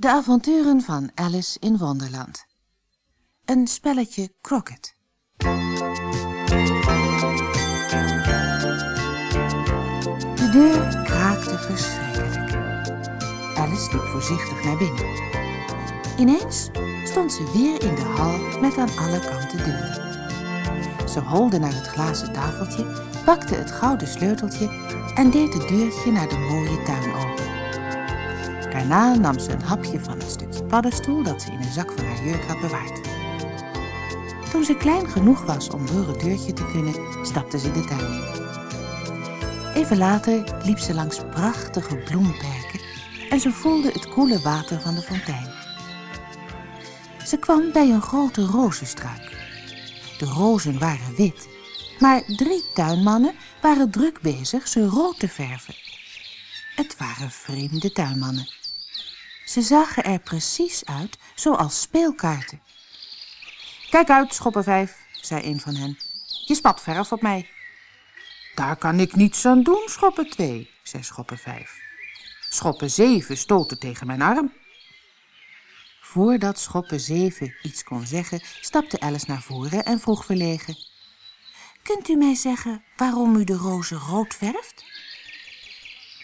De avonturen van Alice in Wonderland. Een spelletje Crockett. De deur kraakte verschrikkelijk. Alice liep voorzichtig naar binnen. Ineens stond ze weer in de hal met aan alle kanten deuren. Ze holde naar het glazen tafeltje, pakte het gouden sleuteltje en deed het deurtje naar de mooie tuin open. Daarna nam ze een hapje van een stukje paddenstoel dat ze in een zak van haar jurk had bewaard. Toen ze klein genoeg was om door het deurtje te kunnen, stapte ze de tuin in. Even later liep ze langs prachtige bloemperken en ze voelde het koele water van de fontein. Ze kwam bij een grote rozenstruik. De rozen waren wit, maar drie tuinmannen waren druk bezig ze rood te verven. Het waren vreemde tuinmannen. Ze zagen er precies uit zoals speelkaarten. Kijk uit, schoppen vijf, zei een van hen. Je spat verf op mij. Daar kan ik niets aan doen, schoppen twee, zei schoppen vijf. Schoppen zeven stoten tegen mijn arm. Voordat schoppen zeven iets kon zeggen, stapte Alice naar voren en vroeg verlegen. Kunt u mij zeggen waarom u de rozen rood verft?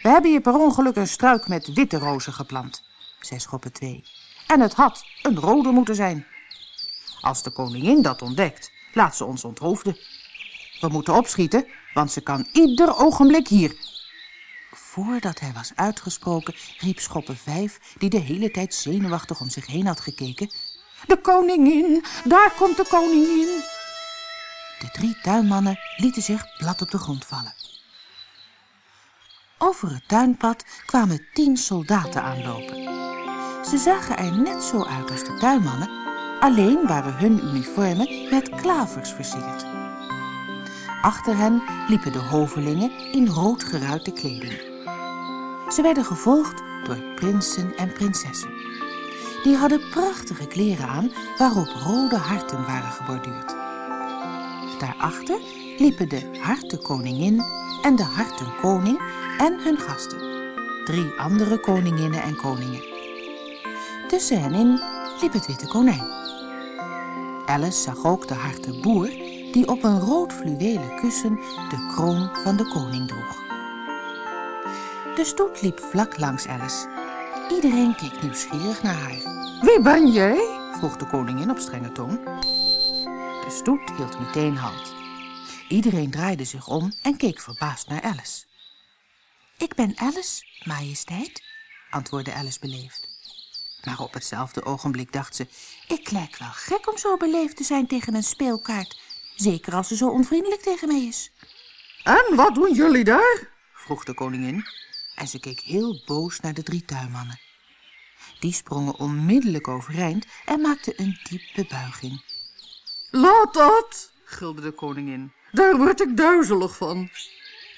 We hebben hier per ongeluk een struik met witte rozen geplant, zei schoppen twee. En het had een rode moeten zijn. Als de koningin dat ontdekt, laat ze ons onthoofden. We moeten opschieten, want ze kan ieder ogenblik hier. Voordat hij was uitgesproken, riep Schoppen vijf, die de hele tijd zenuwachtig om zich heen had gekeken. De koningin, daar komt de koningin. De drie tuinmannen lieten zich plat op de grond vallen. Over het tuinpad kwamen tien soldaten aanlopen. Ze zagen er net zo uit als de tuinmannen, alleen waren hun uniformen met klavers versierd. Achter hen liepen de hovelingen in rood geruite kleding. Ze werden gevolgd door prinsen en prinsessen. Die hadden prachtige kleren aan waarop rode harten waren geborduurd. Daarachter liepen de hartenkoningin en de hartenkoning en hun gasten. Drie andere koninginnen en koningen. Tussen hen in liep het witte konijn. Alice zag ook de hartenboer die op een rood fluwelen kussen de kroon van de koning droeg. De stoet liep vlak langs Alice. Iedereen keek nieuwsgierig naar haar. Wie ben jij? vroeg de koningin op strenge toon. De stoet hield meteen halt. Iedereen draaide zich om en keek verbaasd naar Alice. Ik ben Alice, majesteit, antwoordde Alice beleefd. Maar op hetzelfde ogenblik dacht ze, ik lijk wel gek om zo beleefd te zijn tegen een speelkaart, zeker als ze zo onvriendelijk tegen mij is. En wat doen jullie daar? vroeg de koningin en ze keek heel boos naar de drie tuinmannen. Die sprongen onmiddellijk overeind en maakten een diepe buiging. Laat dat, gilde de koningin. Daar word ik duizelig van.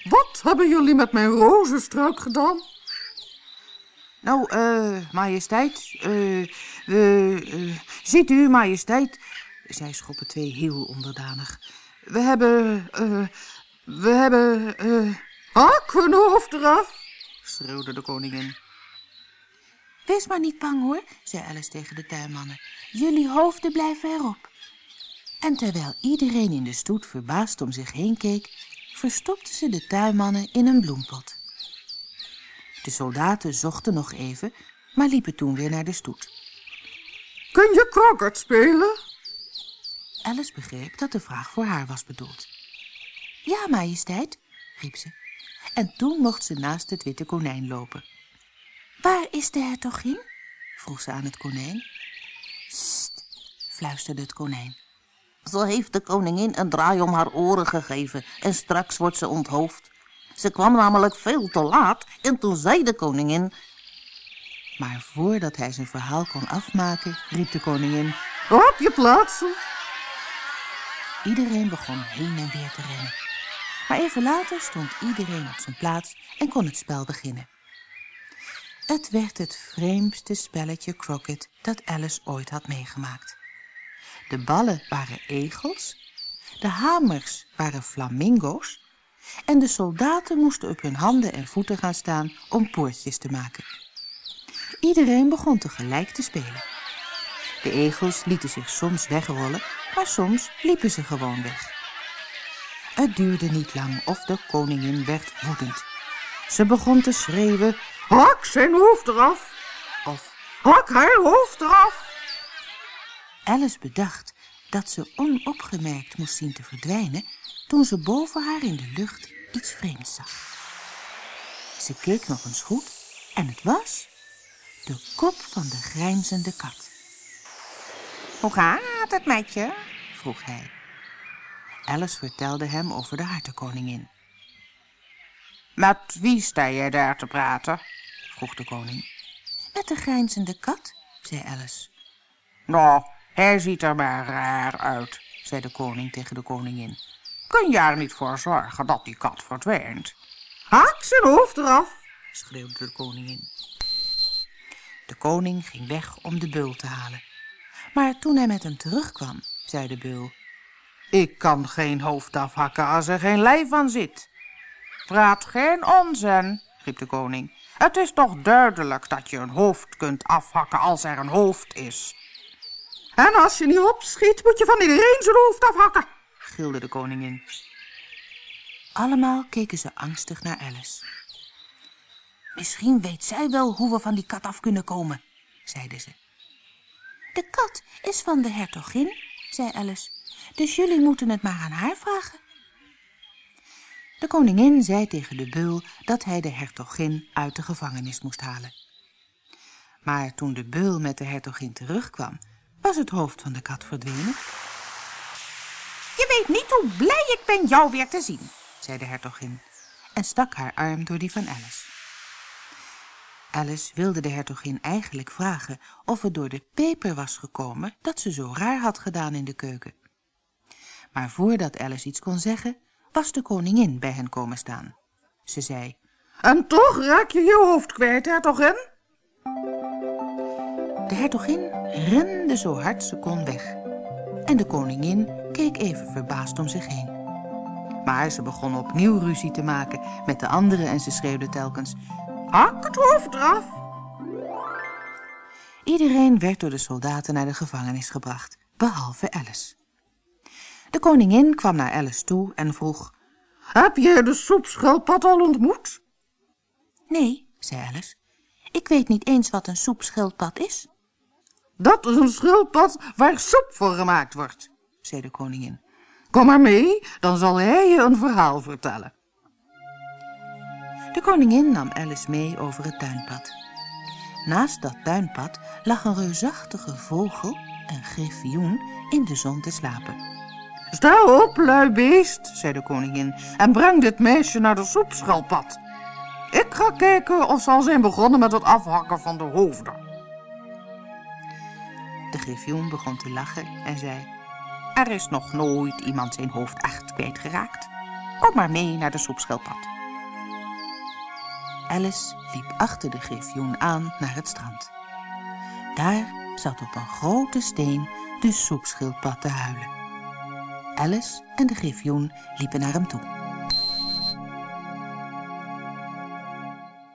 Wat hebben jullie met mijn rozenstruik gedaan? Nou, eh, majesteit, eh, we, uh, ziet u, majesteit, zei Schoppen twee heel onderdanig. We hebben, eh, we hebben, eh... Hun hoofd eraf, schreeuwde de koningin. Wees maar niet bang hoor, zei Alice tegen de tuinmannen. Jullie hoofden blijven erop. En terwijl iedereen in de stoet verbaasd om zich heen keek, verstopte ze de tuinmannen in een bloempot. De soldaten zochten nog even, maar liepen toen weer naar de stoet. Kun je kroket spelen? Alice begreep dat de vraag voor haar was bedoeld. Ja, majesteit, riep ze. En toen mocht ze naast het witte konijn lopen. Waar is de hertogin? vroeg ze aan het konijn. Sst, fluisterde het konijn. Zo heeft de koningin een draai om haar oren gegeven en straks wordt ze onthoofd. Ze kwam namelijk veel te laat en toen zei de koningin... Maar voordat hij zijn verhaal kon afmaken, riep de koningin... Op je plaatsen! Iedereen begon heen en weer te rennen. Maar even later stond iedereen op zijn plaats en kon het spel beginnen. Het werd het vreemdste spelletje croquet dat Alice ooit had meegemaakt. De ballen waren egels, de hamers waren flamingo's en de soldaten moesten op hun handen en voeten gaan staan om poortjes te maken. Iedereen begon tegelijk te spelen. De egels lieten zich soms wegrollen, maar soms liepen ze gewoon weg. Het duurde niet lang of de koningin werd woedend. Ze begon te schreeuwen, hak zijn hoofd eraf, of hak haar hoofd eraf. Alice bedacht dat ze onopgemerkt moest zien te verdwijnen toen ze boven haar in de lucht iets vreemds zag. Ze keek nog eens goed en het was de kop van de grijnzende kat. Hoe gaat het met je? vroeg hij. Alice vertelde hem over de hartenkoningin. Met wie sta jij daar te praten? vroeg de koning. Met de grijnzende kat, zei Alice. Nou, hij ziet er maar raar uit, zei de koning tegen de koningin. Kun je er niet voor zorgen dat die kat verdwijnt? Hak zijn hoofd eraf, schreeuwde de koningin. De koning ging weg om de beul te halen. Maar toen hij met hem terugkwam, zei de beul... Ik kan geen hoofd afhakken als er geen lijf aan zit. Praat geen onzin, riep de koning. Het is toch duidelijk dat je een hoofd kunt afhakken als er een hoofd is. En als je niet opschiet, moet je van iedereen zijn hoofd afhakken, gilde de koningin. Allemaal keken ze angstig naar Alice. Misschien weet zij wel hoe we van die kat af kunnen komen, zeiden ze. De kat is van de hertogin, zei Alice, dus jullie moeten het maar aan haar vragen. De koningin zei tegen de beul dat hij de hertogin uit de gevangenis moest halen. Maar toen de beul met de hertogin terugkwam, was het hoofd van de kat verdwenen. Je weet niet hoe blij ik ben jou weer te zien, zei de hertogin en stak haar arm door die van Alice. Alice wilde de hertogin eigenlijk vragen of het door de peper was gekomen dat ze zo raar had gedaan in de keuken. Maar voordat Alice iets kon zeggen, was de koningin bij hen komen staan. Ze zei, En toch raak je je hoofd kwijt, hertogin? De hertogin rende zo hard ze kon weg. En de koningin keek even verbaasd om zich heen. Maar ze begon opnieuw ruzie te maken met de anderen en ze schreeuwde telkens, Hak het hoofd eraf! Iedereen werd door de soldaten naar de gevangenis gebracht, behalve Alice. De koningin kwam naar Alice toe en vroeg, Heb jij de soepschildpad al ontmoet? Nee, zei Alice, ik weet niet eens wat een soepschildpad is. Dat is een schildpad waar soep voor gemaakt wordt, zei de koningin. Kom maar mee, dan zal hij je een verhaal vertellen. De koningin nam Alice mee over het tuinpad. Naast dat tuinpad lag een reusachtige vogel, een griffioen, in de zon te slapen. Sta op, lui beest, zei de koningin, en breng dit meisje naar de soepschildpad. Ik ga kijken of ze al zijn begonnen met het afhakken van de hoofden. De griffioen begon te lachen en zei... Er is nog nooit iemand zijn hoofd echt kwijtgeraakt. Kom maar mee naar de soepschildpad. Alice liep achter de griffioen aan naar het strand. Daar zat op een grote steen de soepschildpad te huilen. Alice en de griffioen liepen naar hem toe.